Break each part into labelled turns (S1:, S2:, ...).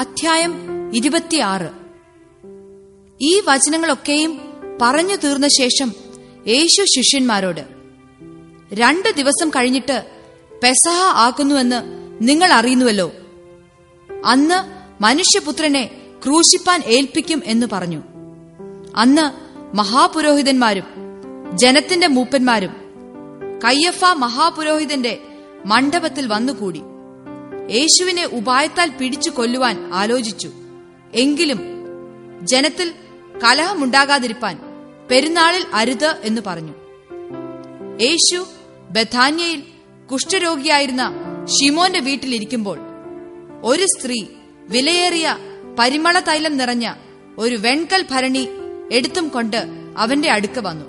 S1: അധ്യായം ഇരുപത്തിയാറ്. ഈ വചനങ്ങളൊക്കെയും പറഞ്ഞു തീർന്ന ശേഷം യേശു ശിഷ്യന്മാരോട് രണ്ട് ദിവസം കഴിഞ്ഞിട്ട് പെസഹ ആക്കുന്നുവെന്ന് നിങ്ങൾ അറിയുന്നുവല്ലോ. അന്ന് മനുഷ്യപുത്രനെ ക്രൂശിപ്പാൻ ഏൽപ്പിക്കും എന്ന് പറഞ്ഞു. അന്ന് മഹാപുരോഹിതന്മാരും ജനത്തിന്റെ മൂപ്പന്മാരും കയ്യഫ മഹാപുരോഹിതന്റെ മണ്ഡപത്തിൽ വന്നുകൂടി. യേശുവിനെ ഉപായത്താൽ പിടിച്ചു കൊല്ലുവാൻ ആലോചിച്ചു. എങ്കിലും ജനത്തിൽ കലഹമുണ്ടാകാതിരിപ്പാൻ പെരുന്നാളിൽ അരുത് എന്ന് പറഞ്ഞു. യേശു ബഥാന്യയിൽ കുഷ്ഠരോഗിയായിരുന്ന ഷിമോന്റെ വീട്ടിലിരിക്കുമ്പോൾ ഒരു സ്ത്രീ വിലയേറിയ പരിമള തൈലം നിറഞ്ഞ ഒരു വെൺകൽ ഭരണി എടുത്തും കൊണ്ട് അവന്റെ അടുക്ക വന്നു.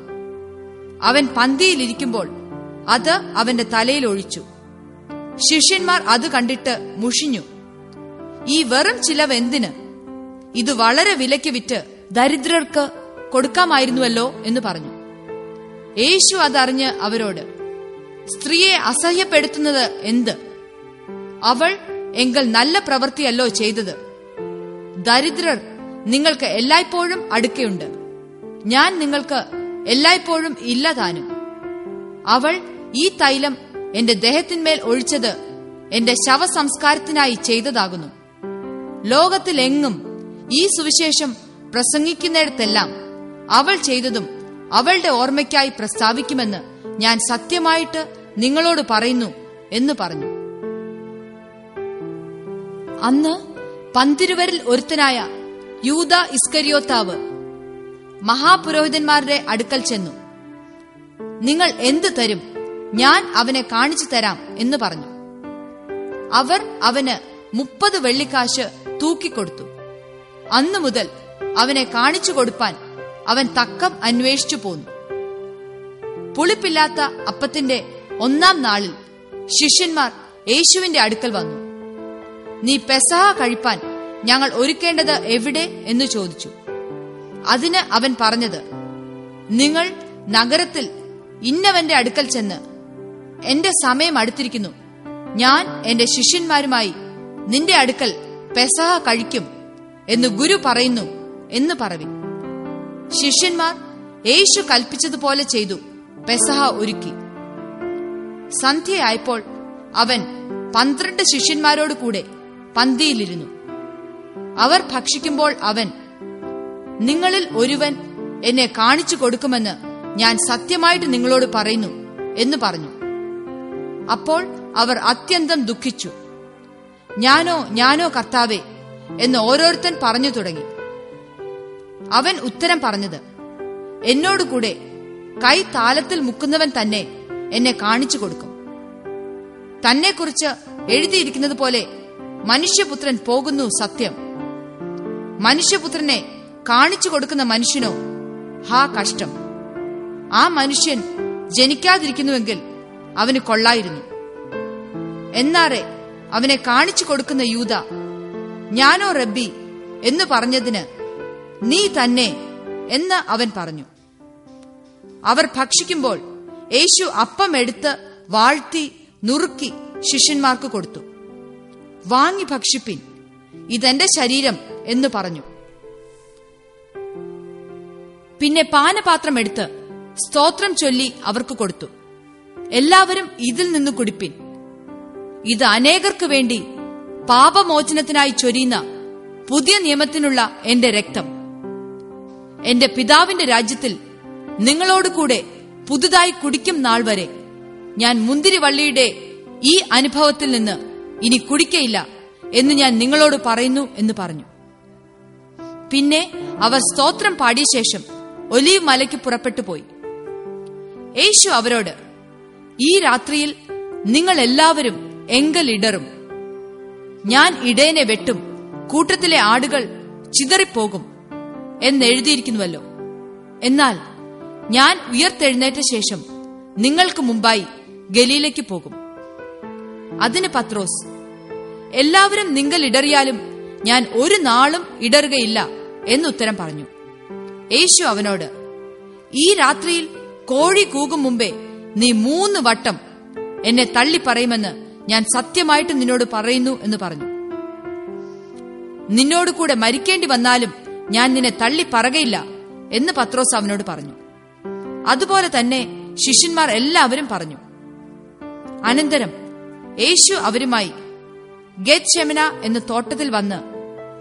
S1: അവൻ പന്തിയിലിരിക്കുമ്പോൾ അത് അവന്റെ തലയിൽ ഒഴിച്ചു. ശിഷ്യന്മാർ അത് കണ്ടിട്ട് മുഷിഞ്ഞു. ഈ വെറും ചിലവ് എന്തിന്? ഇത് വളരെ വിലയ്ക്ക് വിറ്റ് ദരിദ്രർക്ക് കൊടുക്കാമായിരുന്നുവല്ലോ എന്ന് പറഞ്ഞു. യേശു അതറിഞ്ഞ് അവരോട് സ്ത്രീയെ അസഹ്യപ്പെടുത്തുന്നത് എന്ത്? അവൾ എങ്കിൽ നല്ല പ്രവൃത്തിയല്ലോ ചെയ്തത്. ദരിദ്രർ നിങ്ങൾക്ക് എല്ലായ്പ്പോഴും അടുക്കയുണ്ട്. ഞാൻ നിങ്ങൾക്ക് എല്ലായ്പ്പോഴും ഇല്ലതാനും അവൾ ഈ തൈലം എന്റെ ദേഹത്തിന്മേൽ ഒഴിച്ചത് എന്റെ ശവസംസ്കാരത്തിനായി ചെയ്തതാകുന്നു. ലോകത്തിലെങ്ങും ഈ സുവിശേഷം പ്രസംഗിക്കുന്നിടത്തെല്ലാം അവൾ ചെയ്തതും അവളുടെ ഓർമ്മയ്ക്കായി പ്രസ്താവിക്കുമെന്ന് ഞാൻ സത്യമായിട്ട് നിങ്ങളോട് പറയുന്നു എന്ന് പറഞ്ഞു. അന്ന് പന്തിരുവരിൽ ഒരുത്തനായ യൂത ഇസ്കരിയോത്താവ് മഹാപുരോഹിതന്മാരുടെ അടുക്കൽ ചെന്നു. നിങ്ങൾ എന്ത് തരും? ഞാൻ അവനെ കാണിച്ചു തരാം എന്ന് പറഞ്ഞു. അവർ അവന് മുപ്പത് വെള്ളിക്കാശ് തൂക്കിക്കൊടുത്തു. അന്നു മുതൽ അവനെ കാണിച്ചു കൊടുപ്പാൻ അവൻ തക്കം അന്വേഷിച്ചു പോന്നു. പുളിപ്പില്ലാത്ത അപ്പത്തിന്റെ ഒന്നാം നാളിൽ ശിഷ്യന്മാർ യേശുവിന്റെ അടുക്കൽ വന്നു. നീ പെസഹ കഴിപ്പാൻ ഞങ്ങൾ ഒരുക്കേണ്ടത് എവിടെ എന്ന് ചോദിച്ചു. അതിന് അവൻ പറഞ്ഞത് നിങ്ങൾ നഗരത്തിൽ ഇന്നവന്റെ അടുക്കൽ ചെന്ന് എന്റെ സമയം അടുത്തിരിക്കുന്നു. ഞാൻ എന്റെ ശിഷ്യന്മാരുമായി നിന്റെ അടുക്കൽ പെസഹ കഴിക്കും എന്ന് ഗുരു പറയുന്നു എന്ന് പറവി ശിഷ്യന്മാർ യേശു കൽപ്പിച്ചതുപോലെ ചെയ്തു പെസഹ ഒരുക്കി. സന്ധ്യയായപ്പോൾ അവൻ പന്ത്രണ്ട് ശിഷ്യന്മാരോട് കൂടെ പന്തിയിലിരുന്നു. അവർ ഭക്ഷിക്കുമ്പോൾ അവൻ നിങ്ങളിൽ ഒരുവൻ എന്നെ കാണിച്ചു കൊടുക്കുമെന്ന് ഞാൻ സത്യമായിട്ട് നിങ്ങളോട് പറയുന്നു എന്ന് പറഞ്ഞു. അപ്പോൾ അവർ അത്യന്തം ദുഃഖിച്ചു. ഞാനോ ഞാനോ കർത്താവേ എന്ന് ഓരോരുത്തൻ പറഞ്ഞു തുടങ്ങി. അവൻ ഉത്തരം പറഞ്ഞത് എന്നോടുകൂടെ കൈ താലത്തിൽ മുക്കുന്നവൻ തന്നെ എന്നെ കാണിച്ചു കൊടുക്കും. തന്നെക്കുറിച്ച് എഴുതിയിരിക്കുന്നത് പോലെ മനുഷ്യപുത്രൻ പോകുന്നു സത്യം. മനുഷ്യപുത്രനെ കാണിച്ചു കൊടുക്കുന്ന മനുഷ്യനോ ഹാ കഷ്ടം. ആ മനുഷ്യൻ ജനിക്കാതിരിക്കുന്നുവെങ്കിൽ അവന് കൊള്ളായിരുന്നു. എന്നാറെ അവനെ കാണിച്ചു കൊടുക്കുന്ന യൂത ഞാനോ റബ്ബി എന്ന് പറഞ്ഞതിന് നീ തന്നെ എന്ന് അവൻ പറഞ്ഞു. അവർ ഭക്ഷിക്കുമ്പോൾ യേശു അപ്പം എടുത്ത് വാഴ്ത്തി നുറുക്കി ശിഷ്യന്മാർക്ക് കൊടുത്തു. വാങ്ങി ഭക്ഷിപ്പിൻ ഇതെന്റെ ശരീരം എന്ന് പറഞ്ഞു. പിന്നെ പാനപാത്രം എടുത്ത് സ്തോത്രം ചൊല്ലി അവർക്ക് കൊടുത്തു. എല്ലാവരും ഇതിൽ നിന്ന് കുടിപ്പിൻ. ഇത് അനേകർക്ക് വേണ്ടി പാപമോചനത്തിനായി ചൊരിയുന്ന പുതിയ നിയമത്തിനുള്ള എന്റെ രക്തം. എന്റെ പിതാവിന്റെ രാജ്യത്തിൽ നിങ്ങളോടുകൂടെ പുതുതായി കുടിക്കും നാൾ വരെ ഞാൻ മുന്തിരിവള്ളിയുടെ ഈ അനുഭവത്തിൽ നിന്ന് ഇനി കുടിക്കയില്ല എന്ന് ഞാൻ നിങ്ങളോട് പറയുന്നു എന്ന് പറഞ്ഞു. പിന്നെ അവർ സ്തോത്രം പാടിയ ശേഷം ഒലീവ് മലയ്ക്ക് പുറപ്പെട്ടു പോയി. യേശു അവരോട് ഈ രാത്രിയിൽ നിങ്ങൾ എല്ലാവരും എങ്കൽ ഇടറും ഞാൻ ഇടേനെ വെട്ടും കൂട്ടത്തിലെ ആടുകൾ ചിതറിപ്പോകും എന്നെഴുതിയിരിക്കുന്നുവല്ലോ. എന്നാൽ ഞാൻ ഉയർത്തെഴുന്നേറ്റ ശേഷം നിങ്ങൾക്ക് മുമ്പായി ഗലീലയ്ക്ക് പോകും. അതിന് പത്രോസ് എല്ലാവരും നിങ്ങൾ ഇടറിയാലും ഞാൻ ഒരു നാളും ഇടറുകയില്ല എന്നുത്തരം പറഞ്ഞു. യേശു അവനോട് ഈ രാത്രിയിൽ കോഴി കൂകും മുമ്പേ നീ മൂന്ന് വട്ടം എന്നെ തള്ളി തള്ളിപ്പറയുമെന്ന് ഞാൻ സത്യമായിട്ട് നിന്നോട് പറയുന്നു എന്ന് പറഞ്ഞു. നിന്നോട് കൂടെ മരിക്കേണ്ടി വന്നാലും ഞാൻ നിന്നെ തള്ളി പറകയില്ല എന്ന് പത്രോസ് അവനോട് പറഞ്ഞു. അതുപോലെ തന്നെ ശിഷ്യന്മാർ എല്ലാവരും പറഞ്ഞു. അനന്തരം യേശു അവരുമായി ഗെത്ശെമന എന്ന തോട്ടത്തിൽ വന്ന്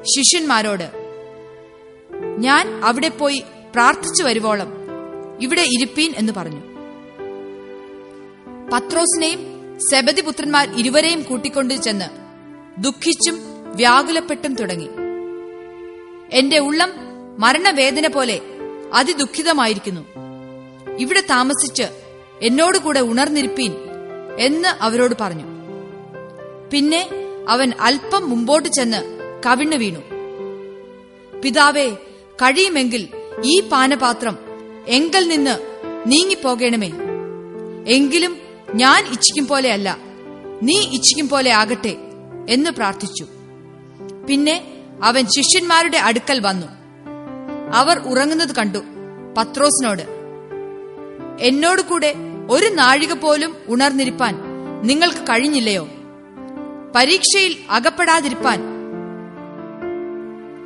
S1: ശിഷ്യന്മാരോട് ഞാൻ അവിടെ പോയി പ്രാർത്ഥിച്ചു വരുവോളം ഇവിടെ ഇരിപ്പീൻ എന്ന് പറഞ്ഞു. പത്രോസിനെയും സെബതി പുത്രന്മാർ ഇരുവരെയും കൂട്ടിക്കൊണ്ട് ചെന്ന് ദുഃഖിച്ചും വ്യാകുലപ്പെട്ടും തുടങ്ങി. എന്റെ ഉള്ളം മരണവേദന പോലെ അതിദുഃഖിതമായിരിക്കുന്നു. ഇവിടെ താമസിച്ച് എന്നോടുകൂടെ ഉണർന്നിരിപ്പീൻ എന്ന് അവരോട് പറഞ്ഞു. പിന്നെ അവൻ അല്പം മുമ്പോട്ട് ചെന്ന് കവിണ്ണു വീണു. പിതാവേ കഴിയുമെങ്കിൽ ഈ പാനപാത്രം എങ്കിൽ നിന്ന് നീങ്ങിപ്പോകണമേ. എങ്കിലും ഞാൻ ഇച്ഛിക്കും പോലെയല്ല നീ ഇച്ഛിക്കും പോലെ ആകട്ടെ എന്ന് പ്രാർത്ഥിച്ചു. പിന്നെ അവൻ ശിഷ്യന്മാരുടെ അടുക്കൽ വന്നു. അവർ ഉറങ്ങുന്നത് കണ്ടു പത്രോസിനോട് എന്നോട് കൂടെ ഒരു നാഴിക പോലും ഉണർന്നിരിപ്പാൻ നിങ്ങൾക്ക് കഴിഞ്ഞില്ലയോ? പരീക്ഷയിൽ അകപ്പെടാതിരിപ്പാൻ.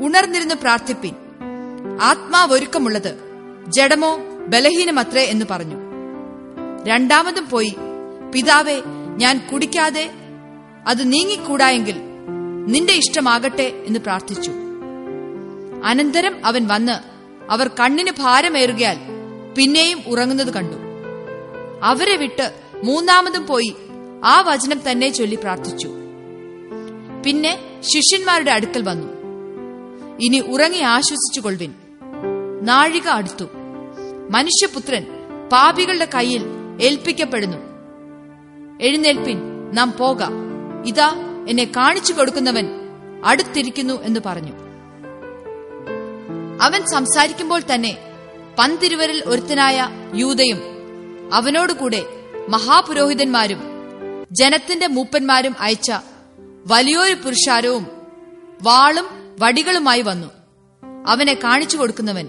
S1: ഉണർന്നിരുന്ന് പ്രാർത്ഥിപ്പിൻ. ആത്മാവൊരുക്കമുള്ളത് ജഡമോ ബലഹീനമത്രേ എന്ന് പറഞ്ഞു. രണ്ടാമതും പോയി പിതാവേ ഞാൻ കുടിക്കാതെ അത് നീങ്ങിക്കൂടായെങ്കിൽ നിന്റെ ഇഷ്ടമാകട്ടെ എന്ന് പ്രാർത്ഥിച്ചു. അനന്തരം അവൻ വന്ന് അവർ കണ്ണിന് ഭാരമേറുകയാൽ പിന്നെയും ഉറങ്ങുന്നത് കണ്ടു. അവരെ വിട്ട് മൂന്നാമതും പോയി ആ വചനം തന്നെ ചൊല്ലി പ്രാർത്ഥിച്ചു. പിന്നെ ശിഷ്യന്മാരുടെ അടുക്കൽ വന്നു. ഇനി ഉറങ്ങി ആശ്വസിച്ചുകൊള്ളുവിൻ നാഴിക അടുത്തു. മനുഷ്യപുത്രൻ പാപികളുടെ കയ്യിൽ ഏൽപ്പിക്കപ്പെടുന്നു. എഴുന്നേൽപ്പിൻ നാം പോക. ഇതാ എന്നെ കാണിച്ചു കൊടുക്കുന്നവൻ അടുത്തിരിക്കുന്നു എന്ന് പറഞ്ഞു. അവൻ സംസാരിക്കുമ്പോൾ തന്നെ പന്തിരുവരിൽ ഒരുത്തനായ യൂതയും അവനോടുകൂടെ മഹാപുരോഹിതന്മാരും ജനത്തിന്റെ മൂപ്പന്മാരും അയച്ച വലിയൊരു പുരുഷാരവും വാളും വടികളുമായി വന്നു. അവനെ കാണിച്ചു കൊടുക്കുന്നവൻ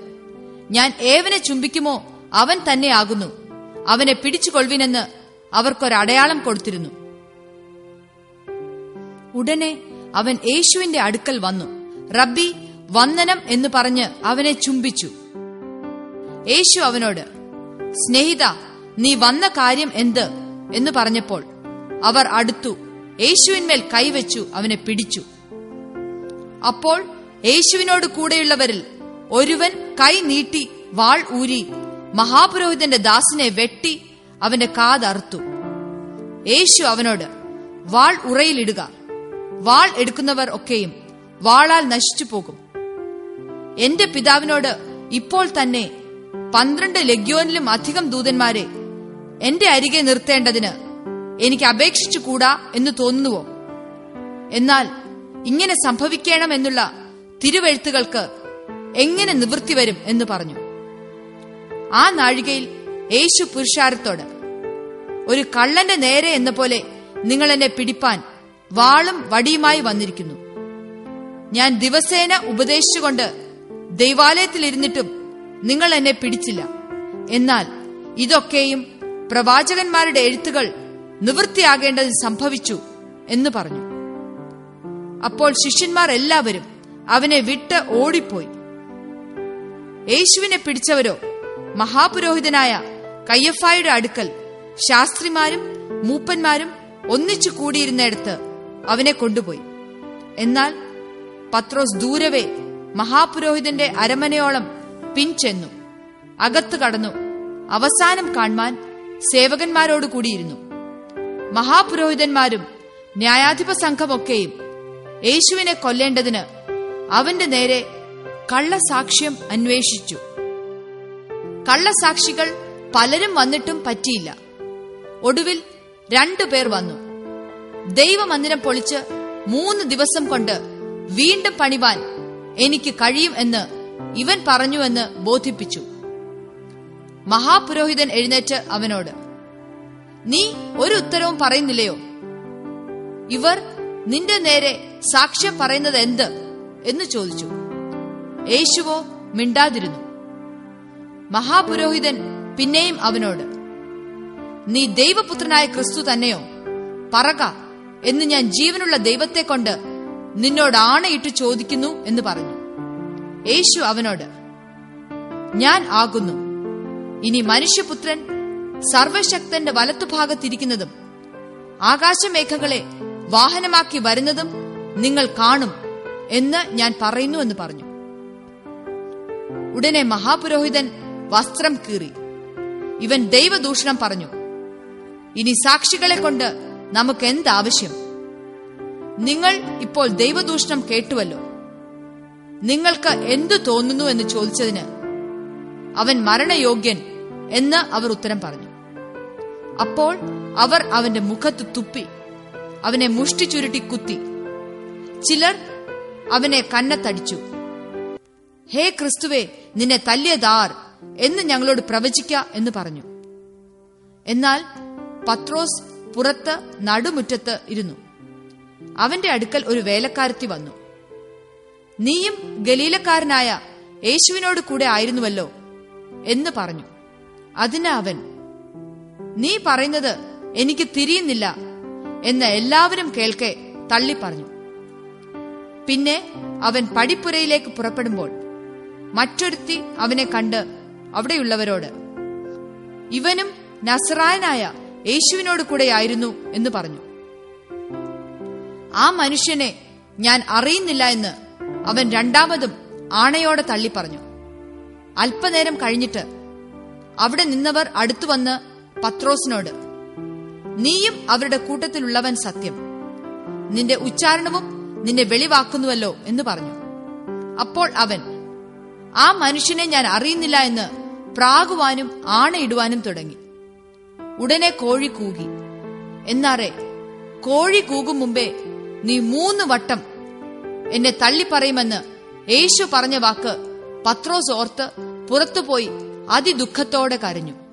S1: ഞാൻ ഏവനെ ചുംബിക്കുമോ? അവൻ തന്നെയാകുന്നു അവനെ പിടിച്ചുകൊള്ളുവിനെന്ന് അവർക്കൊരടയാളം കൊടുത്തിരുന്നു. ഉടനെ അവൻ യേശുവിന്റെ അടുക്കൽ വന്നു. റബ്ബി വന്ദനം എന്ന് പറഞ്ഞ് അവനെ ചുംബിച്ചു. യേശു അവനോട് സ്നേഹിത നീ വന്ന കാര്യം എന്ത്? എന്ന് പറഞ്ഞപ്പോൾ അവർ അടുത്തു യേശുവിന്മേൽ കൈവച്ചു അവനെ പിടിച്ചു. അപ്പോൾ യേശുവിനോട് കൂടെയുള്ളവരിൽ ഒരുവൻ കൈ നീട്ടി വാൾ ഊരി മഹാപുരോഹിതന്റെ ദാസിനെ വെട്ടി അവന്റെ കാതറുത്തു യേശു അവനോട് വാൾ ഉറയിലിടുക വാൾ എടുക്കുന്നവർ ഒക്കെയും വാളാൽ നശിച്ചു പോകും. എന്റെ പിതാവിനോട് ഇപ്പോൾ തന്നെ പന്ത്രണ്ട് ലഗ്യോനിലും അധികം ദൂതന്മാരെ എന്റെ അരികെ നിർത്തേണ്ടതിന് എനിക്ക് അപേക്ഷിച്ചു കൂടാ എന്ന് തോന്നുന്നുവോ? എന്നാൽ ഇങ്ങനെ സംഭവിക്കണം എന്നുള്ള തിരുവെഴുത്തുകൾക്ക് എങ്ങനെ നിവൃത്തി വരും എന്ന് പറഞ്ഞു. ആ നാഴികയിൽ യേശു പുരുഷാരത്തോട് ഒരു കള്ളന്റെ നേരെ എന്ന പോലെ നിങ്ങൾ എന്നെ പിടിപ്പാൻ വാളും വടിയുമായി വന്നിരിക്കുന്നു. ഞാൻ ദിവസേന ഉപദേശിച്ചുകൊണ്ട് ദൈവാലയത്തിൽ ദൈവാലയത്തിലിരുന്നിട്ടും നിങ്ങൾ എന്നെ പിടിച്ചില്ല. എന്നാൽ ഇതൊക്കെയും പ്രവാചകന്മാരുടെ എഴുത്തുകൾ നിവൃത്തിയാകേണ്ടത് സംഭവിച്ചു എന്ന് പറഞ്ഞു. അപ്പോൾ ശിഷ്യന്മാർ എല്ലാവരും അവനെ വിട്ട് ഓടിപ്പോയി. യേശുവിനെ പിടിച്ചവരോ മഹാപുരോഹിതനായ കയ്യഫായുടെ അടുക്കൽ ശാസ്ത്രിമാരും മൂപ്പന്മാരും ഒന്നിച്ചു കൂടിയിരുന്നിടത്ത് അവനെ കൊണ്ടുപോയി. എന്നാൽ പത്രോസ് ദൂരവേ മഹാപുരോഹിതന്റെ അരമനയോളം പിൻചെന്നു അകത്തു കടന്നു. അവസാനം കാണുവാൻ സേവകന്മാരോട് കൂടിയിരുന്നു. മഹാപുരോഹിതന്മാരും ന്യായാധിപ സംഘമൊക്കെയും യേശുവിനെ കൊല്ലേണ്ടതിന് അവന്റെ നേരെ കള്ളസാക്ഷ്യം അന്വേഷിച്ചു. കള്ളസാക്ഷികൾ പലരും വന്നിട്ടും പറ്റിയില്ല. ഒടുവിൽ രണ്ടു പേർ വന്നു. ദൈവമന്ദിരം പൊളിച്ച് മൂന്ന് ദിവസം കൊണ്ട് വീണ്ടും പണിവാൻ എനിക്ക് കഴിയും എന്ന് ഇവൻ പറഞ്ഞുവെന്ന് ബോധിപ്പിച്ചു. മഹാപുരോഹിതൻ എഴുന്നേറ്റ് അവനോട് നീ ഒരു ഉത്തരവും പറയുന്നില്ലയോ? ഇവർ നിന്റെ നേരെ സാക്ഷ്യം പറയുന്നത് എന്ത്? എന്ന് ചോദിച്ചു. യേശുവോ മിണ്ടാതിരുന്നു. മഹാപുരോഹിതൻ പിന്നെയും അവനോട് നീ ദൈവപുത്രനായ ക്രിസ്തു തന്നെയോ? പറക എന്ന് ഞാൻ ജീവനുള്ള ദൈവത്തെ കൊണ്ട് നിന്നോട് ആണയിട്ട് ചോദിക്കുന്നു എന്ന് പറഞ്ഞു. യേശു അവനോട് ഞാൻ ആകുന്നു. ഇനി മനുഷ്യപുത്രൻ സർവശക്തന്റെ വലത്തുഭാഗത്തിരിക്കുന്നതും ആകാശമേഘങ്ങളെ വാഹനമാക്കി വരുന്നതും നിങ്ങൾ കാണും എന്ന് ഞാൻ പറയുന്നു എന്ന് പറഞ്ഞു. ഉടനെ മഹാപുരോഹിതൻ വസ്ത്രം കീറി. ഇവൻ ദൈവദൂഷണം പറഞ്ഞു. ഇനി സാക്ഷികളെ കൊണ്ട് നമുക്ക് എന്താവശ്യം നിങ്ങൾ ഇപ്പോൾ ദൈവദൂഷണം കേട്ടുവല്ലോ. നിങ്ങൾക്ക് എന്തു തോന്നുന്നു എന്ന് ചോദിച്ചതിന് അവൻ മരണയോഗ്യൻ എന്ന് അവർ ഉത്തരം പറഞ്ഞു. അപ്പോൾ അവർ അവന്റെ മുഖത്ത് തുപ്പി അവനെ മുഷ്ടി ചുരുട്ടി കുത്തി. ചിലർ അവനെ കന്നത്തടിച്ചു. ഹേ ക്രിസ്തുവേ നിന്നെ തല്ലിയതാർ എന്ന് ഞങ്ങളോട് പ്രവചിക്ക എന്ന് പറഞ്ഞു. എന്നാൽ പത്രോസ് പുറത്ത് നടുമുറ്റത്ത് ഇരുന്നു. അവന്റെ അടുക്കൽ ഒരു വേലക്കാരത്തി വന്നു. നീയും ഗലീലക്കാരനായ യേശുവിനോട് കൂടെ ആയിരുന്നുവല്ലോ എന്ന് പറഞ്ഞു. അതിന് അവൻ നീ പറയുന്നത് എനിക്ക് തിരിയുന്നില്ല എന്ന് എല്ലാവരും കേൾക്കെ തള്ളി പറഞ്ഞു പിന്നെ അവൻ പടിപ്പുരയിലേക്ക് പുറപ്പെടുമ്പോൾ മറ്റൊരുത്തി അവനെ കണ്ട് അവിടെയുള്ളവരോട് ഇവനും നസറായനായ യേശുവിനോട് കൂടെയായിരുന്നു എന്ന് പറഞ്ഞു. ആ മനുഷ്യനെ ഞാൻ അറിയുന്നില്ല എന്ന് അവൻ രണ്ടാമതും ആണയോടെ തള്ളി പറഞ്ഞു അല്പനേരം കഴിഞ്ഞിട്ട് അവിടെ നിന്നവർ അടുത്തു വന്ന് പത്രോസിനോട് നീയും അവരുടെ കൂട്ടത്തിലുള്ളവൻ സത്യം. നിന്റെ ഉച്ചാരണവും നിന്നെ വെളിവാക്കുന്നുവല്ലോ എന്ന് പറഞ്ഞു. അപ്പോൾ അവൻ ആ മനുഷ്യനെ ഞാൻ അറിയുന്നില്ല എന്ന് പ്രാകുവാനും ആണയിടുവാനും തുടങ്ങി. ഉടനെ കോഴി കൂകി. എന്നാറേ കോഴി കൂകും മുമ്പേ നീ മൂന്ന് വട്ടം എന്നെ തള്ളിപ്പറയുമെന്ന് യേശു പറഞ്ഞ വാക്ക് പത്രോസ് ഓർത്ത് പുറത്തുപോയി അതിദുഃഖത്തോടെ കരഞ്ഞു.